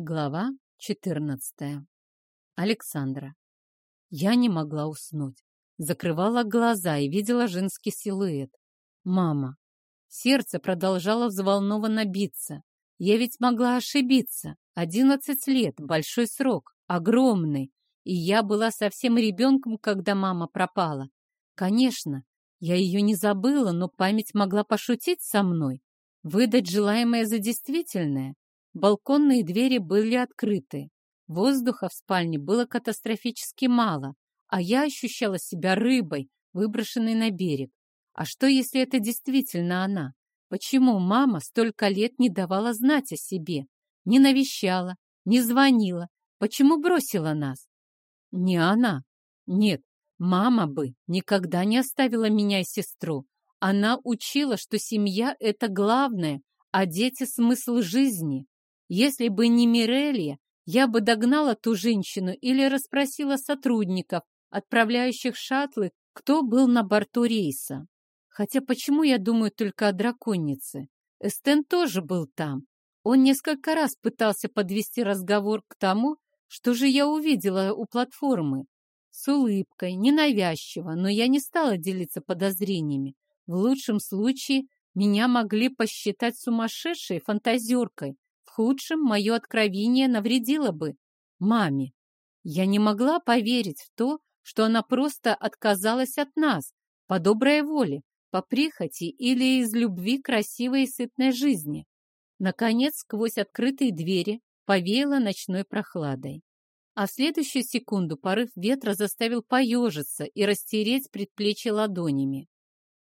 Глава 14. Александра. Я не могла уснуть. Закрывала глаза и видела женский силуэт. Мама. Сердце продолжало взволнованно биться. Я ведь могла ошибиться. Одиннадцать лет, большой срок, огромный. И я была совсем ребенком, когда мама пропала. Конечно, я ее не забыла, но память могла пошутить со мной, выдать желаемое за действительное. Балконные двери были открыты. Воздуха в спальне было катастрофически мало, а я ощущала себя рыбой, выброшенной на берег. А что, если это действительно она? Почему мама столько лет не давала знать о себе? Не навещала, не звонила? Почему бросила нас? Не она. Нет, мама бы никогда не оставила меня и сестру. Она учила, что семья — это главное, а дети — смысл жизни. Если бы не Мирелья, я бы догнала ту женщину или расспросила сотрудников, отправляющих шаттлы, кто был на борту рейса. Хотя почему я думаю только о драконице? Эстен тоже был там. Он несколько раз пытался подвести разговор к тому, что же я увидела у платформы. С улыбкой, ненавязчиво, но я не стала делиться подозрениями. В лучшем случае меня могли посчитать сумасшедшей фантазеркой, худшем мое откровение навредило бы маме. Я не могла поверить в то, что она просто отказалась от нас по доброй воле, по прихоти или из любви красивой и сытной жизни. Наконец, сквозь открытые двери повеяло ночной прохладой. А в следующую секунду порыв ветра заставил поежиться и растереть предплечье ладонями.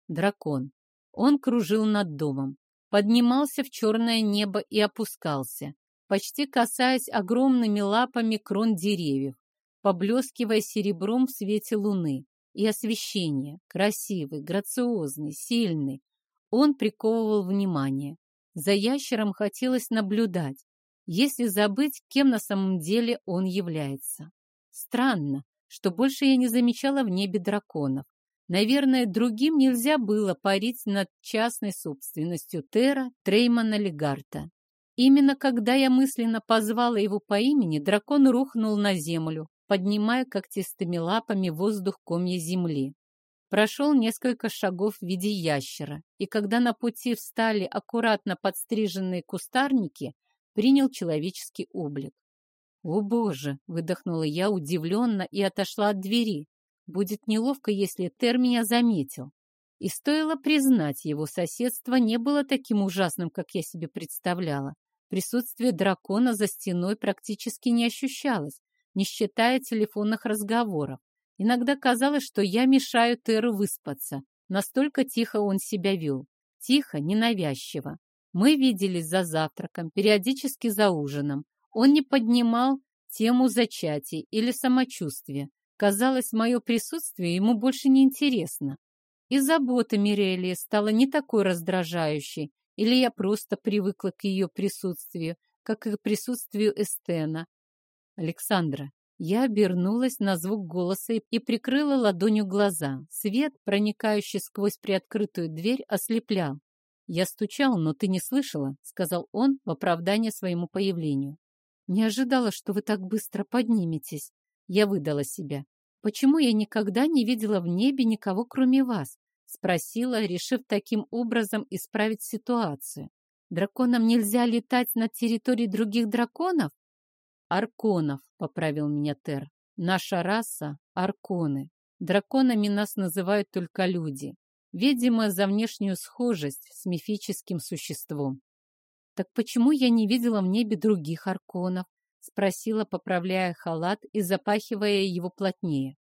Дракон. Он кружил над домом поднимался в черное небо и опускался, почти касаясь огромными лапами крон деревьев, поблескивая серебром в свете луны и освещения, красивый, грациозный, сильный. Он приковывал внимание. За ящером хотелось наблюдать, если забыть, кем на самом деле он является. Странно, что больше я не замечала в небе драконов. Наверное, другим нельзя было парить над частной собственностью Тера Треймана Легарта. Именно когда я мысленно позвала его по имени, дракон рухнул на землю, поднимая когтистыми лапами воздух комья земли. Прошел несколько шагов в виде ящера, и когда на пути встали аккуратно подстриженные кустарники, принял человеческий облик. «О, Боже!» — выдохнула я удивленно и отошла от двери, Будет неловко, если Тер меня заметил. И стоило признать, его соседство не было таким ужасным, как я себе представляла. Присутствие дракона за стеной практически не ощущалось, не считая телефонных разговоров. Иногда казалось, что я мешаю Теру выспаться. Настолько тихо он себя вел. Тихо, ненавязчиво. Мы виделись за завтраком, периодически за ужином. Он не поднимал тему зачатий или самочувствия, Казалось, мое присутствие ему больше не интересно. И забота Мирелии стала не такой раздражающей, или я просто привыкла к ее присутствию, как и к присутствию Эстена. Александра. Я обернулась на звук голоса и прикрыла ладонью глаза. Свет, проникающий сквозь приоткрытую дверь, ослеплял. «Я стучал, но ты не слышала», — сказал он в оправдание своему появлению. «Не ожидала, что вы так быстро подниметесь», я выдала себя. «Почему я никогда не видела в небе никого, кроме вас?» Спросила, решив таким образом исправить ситуацию. «Драконам нельзя летать над территорией других драконов?» «Арконов», — поправил меня Тер. «Наша раса — арконы. Драконами нас называют только люди. Видимо, за внешнюю схожесть с мифическим существом. Так почему я не видела в небе других арконов? Спросила, поправляя халат и запахивая его плотнее.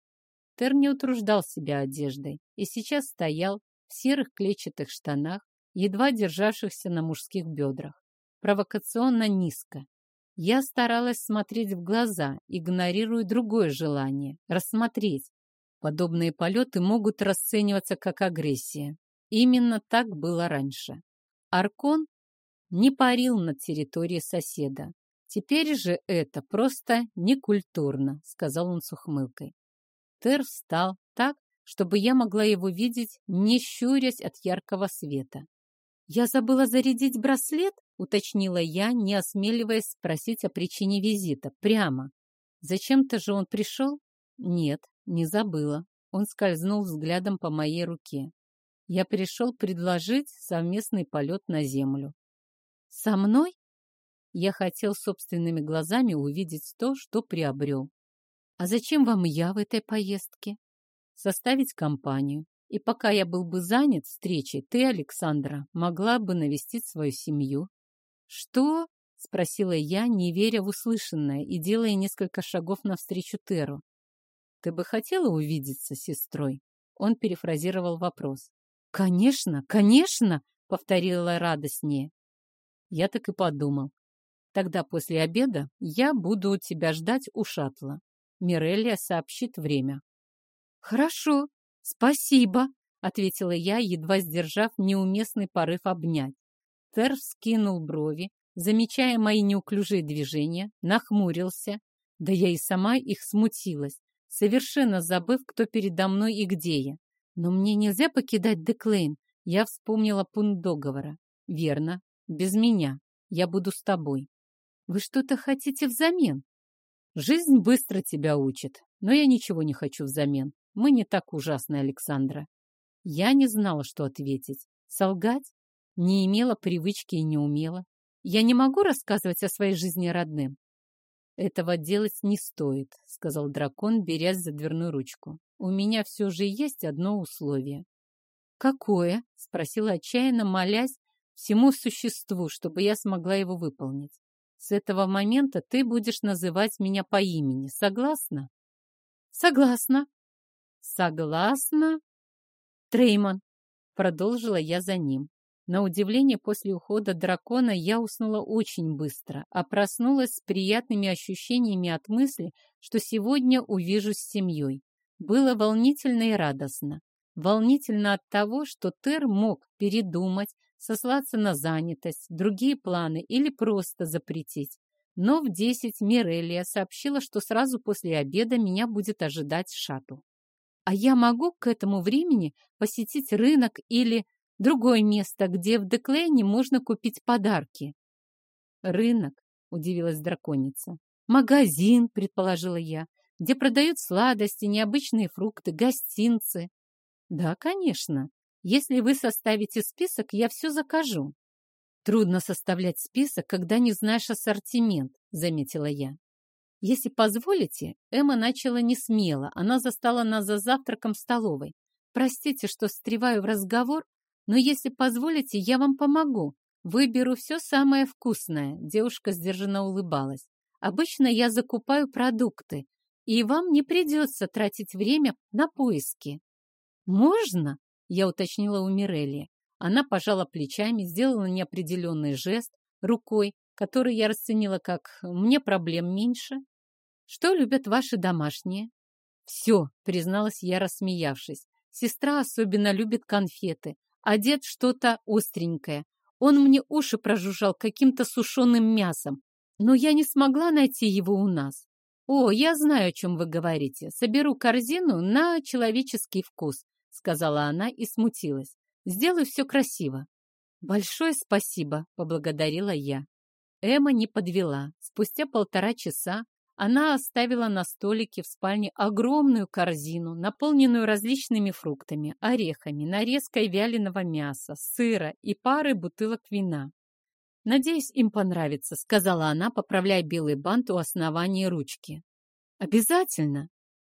Тер не утруждал себя одеждой и сейчас стоял в серых клетчатых штанах, едва державшихся на мужских бедрах, провокационно низко. Я старалась смотреть в глаза, игнорируя другое желание — рассмотреть. Подобные полеты могут расцениваться как агрессия. Именно так было раньше. Аркон не парил над территорией соседа. «Теперь же это просто некультурно», — сказал он с ухмылкой. Тер встал так, чтобы я могла его видеть, не щурясь от яркого света. «Я забыла зарядить браслет?» — уточнила я, не осмеливаясь спросить о причине визита. Прямо. Зачем-то же он пришел? Нет, не забыла. Он скользнул взглядом по моей руке. Я пришел предложить совместный полет на землю. Со мной? Я хотел собственными глазами увидеть то, что приобрел. А зачем вам я в этой поездке? Составить компанию. И пока я был бы занят встречей, ты, Александра, могла бы навестить свою семью. Что? Спросила я, не веря в услышанное и делая несколько шагов навстречу Теру. «Ты бы хотела увидеться с сестрой?» Он перефразировал вопрос. «Конечно, конечно!» — повторила радостнее. Я так и подумал. Тогда после обеда я буду тебя ждать у шаттла. Мирелия сообщит время. Хорошо, спасибо, ответила я, едва сдержав неуместный порыв обнять. Тер вскинул брови, замечая мои неуклюжие движения, нахмурился. Да я и сама их смутилась, совершенно забыв, кто передо мной и где я. Но мне нельзя покидать Деклейн. Я вспомнила пункт договора. Верно, без меня. Я буду с тобой. Вы что-то хотите взамен? Жизнь быстро тебя учит, но я ничего не хочу взамен. Мы не так ужасны, Александра. Я не знала, что ответить. Солгать? Не имела привычки и не умела. Я не могу рассказывать о своей жизни родным. Этого делать не стоит, сказал дракон, берясь за дверную ручку. У меня все же есть одно условие. Какое? спросила отчаянно, молясь всему существу, чтобы я смогла его выполнить. С этого момента ты будешь называть меня по имени. Согласна? Согласна. Согласна. Трейман. Продолжила я за ним. На удивление, после ухода дракона я уснула очень быстро, а проснулась с приятными ощущениями от мысли, что сегодня увижусь с семьей. Было волнительно и радостно. Волнительно от того, что Тер мог передумать, сослаться на занятость, другие планы или просто запретить. Но в десять Мирелия сообщила, что сразу после обеда меня будет ожидать шаттл. А я могу к этому времени посетить рынок или Другое место, где в Деклейне можно купить подарки. Рынок, удивилась драконица. Магазин, предположила я, где продают сладости, необычные фрукты, гостинцы. Да, конечно. Если вы составите список, я все закажу. Трудно составлять список, когда не знаешь ассортимент, заметила я. Если позволите, Эмма начала не смело. Она застала нас за завтраком в столовой. Простите, что встреваю в разговор, но если позволите, я вам помогу. Выберу все самое вкусное. Девушка сдержанно улыбалась. Обычно я закупаю продукты, и вам не придется тратить время на поиски. Можно? Я уточнила у Мирелли. Она пожала плечами, сделала неопределенный жест рукой, который я расценила как «мне проблем меньше». Что любят ваши домашние? Все, призналась я, рассмеявшись. Сестра особенно любит конфеты, одет что-то остренькое. Он мне уши прожужжал каким-то сушеным мясом, но я не смогла найти его у нас. «О, я знаю, о чем вы говорите. Соберу корзину на человеческий вкус», — сказала она и смутилась. «Сделаю все красиво». «Большое спасибо», — поблагодарила я. Эмма не подвела. Спустя полтора часа она оставила на столике в спальне огромную корзину, наполненную различными фруктами, орехами, нарезкой вяленого мяса, сыра и парой бутылок вина. «Надеюсь, им понравится», — сказала она, поправляя белый бант у основания ручки. «Обязательно!»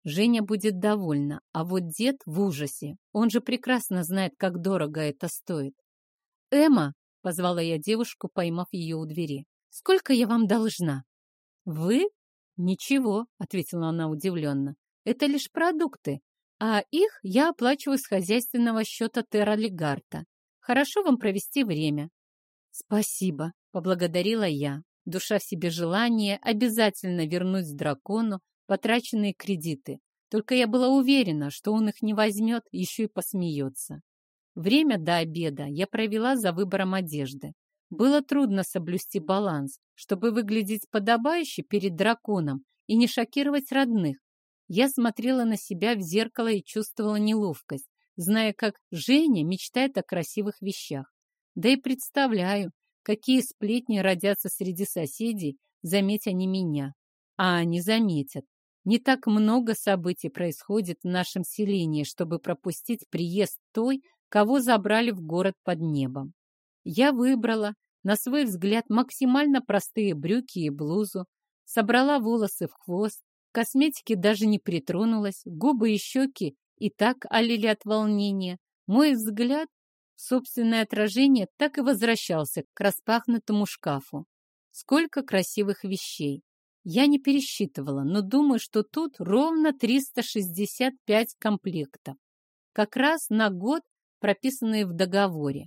Женя будет довольна, а вот дед в ужасе. Он же прекрасно знает, как дорого это стоит. «Эмма!» — позвала я девушку, поймав ее у двери. «Сколько я вам должна?» «Вы?» «Ничего», — ответила она удивленно, — «это лишь продукты, а их я оплачиваю с хозяйственного счета Терралигарта. Хорошо вам провести время». «Спасибо», — поблагодарила я, душа в себе желание обязательно вернуть дракону потраченные кредиты. Только я была уверена, что он их не возьмет, еще и посмеется. Время до обеда я провела за выбором одежды. Было трудно соблюсти баланс, чтобы выглядеть подобающе перед драконом и не шокировать родных. Я смотрела на себя в зеркало и чувствовала неловкость, зная, как Женя мечтает о красивых вещах. Да и представляю, какие сплетни родятся среди соседей, заметь они меня. А они заметят. Не так много событий происходит в нашем селении, чтобы пропустить приезд той, кого забрали в город под небом. Я выбрала, на свой взгляд, максимально простые брюки и блузу, собрала волосы в хвост, косметики даже не притронулась, губы и щеки и так олили от волнения. Мой взгляд, собственное отражение, так и возвращался к распахнутому шкафу. Сколько красивых вещей! Я не пересчитывала, но думаю, что тут ровно 365 комплектов. Как раз на год, прописанные в договоре.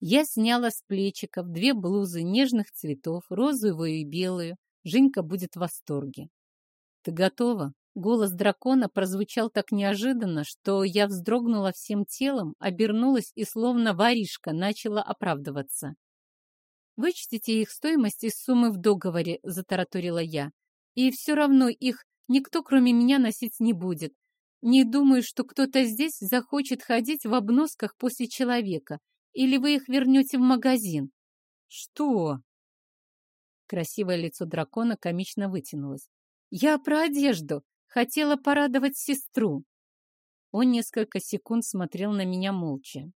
Я сняла с плечиков две блузы нежных цветов, розовую и белую. Женька будет в восторге. «Ты готова?» Голос дракона прозвучал так неожиданно, что я вздрогнула всем телом, обернулась и словно воришка начала оправдываться. «Вычтите их стоимость из суммы в договоре», — затараторила я. «И все равно их никто, кроме меня, носить не будет. Не думаю, что кто-то здесь захочет ходить в обносках после человека, или вы их вернете в магазин?» «Что?» Красивое лицо дракона комично вытянулось. «Я про одежду. Хотела порадовать сестру». Он несколько секунд смотрел на меня молча.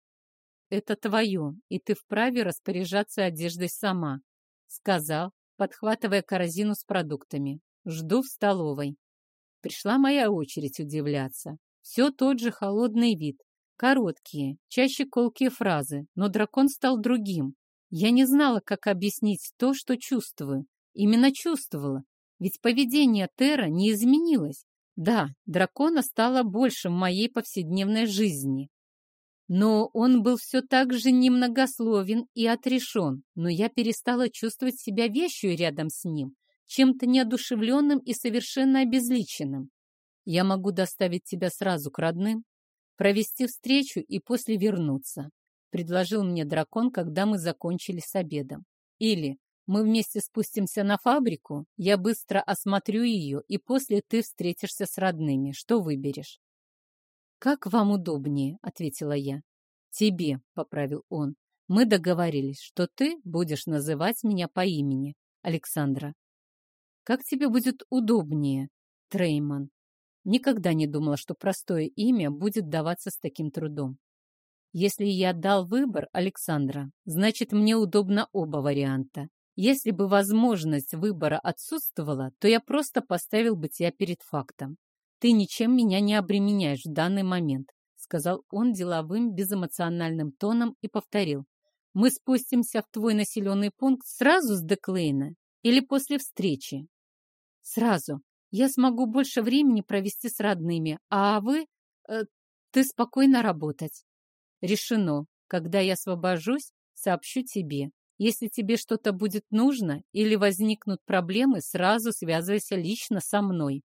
«Это твое, и ты вправе распоряжаться одеждой сама», сказал, подхватывая корзину с продуктами. «Жду в столовой». Пришла моя очередь удивляться. Все тот же холодный вид, Короткие, чаще колкие фразы, но дракон стал другим. Я не знала, как объяснить то, что чувствую. Именно чувствовала. Ведь поведение Тера не изменилось. Да, дракона стало больше в моей повседневной жизни. Но он был все так же немногословен и отрешен, но я перестала чувствовать себя вещью рядом с ним, чем-то неодушевленным и совершенно обезличенным. Я могу доставить тебя сразу к родным, провести встречу и после вернуться, предложил мне дракон, когда мы закончили с обедом. Или мы вместе спустимся на фабрику, я быстро осмотрю ее, и после ты встретишься с родными. Что выберешь? «Как вам удобнее», — ответила я. «Тебе», — поправил он. «Мы договорились, что ты будешь называть меня по имени, Александра». «Как тебе будет удобнее, Трейман?» Никогда не думала, что простое имя будет даваться с таким трудом. Если я дал выбор Александра, значит, мне удобно оба варианта. Если бы возможность выбора отсутствовала, то я просто поставил бы тебя перед фактом. Ты ничем меня не обременяешь в данный момент, сказал он деловым, безэмоциональным тоном и повторил. Мы спустимся в твой населенный пункт сразу с Деклейна или после встречи? Сразу, я смогу больше времени провести с родными, а вы... Э, ты спокойно работать. Решено. Когда я освобожусь, сообщу тебе. Если тебе что-то будет нужно или возникнут проблемы, сразу связывайся лично со мной.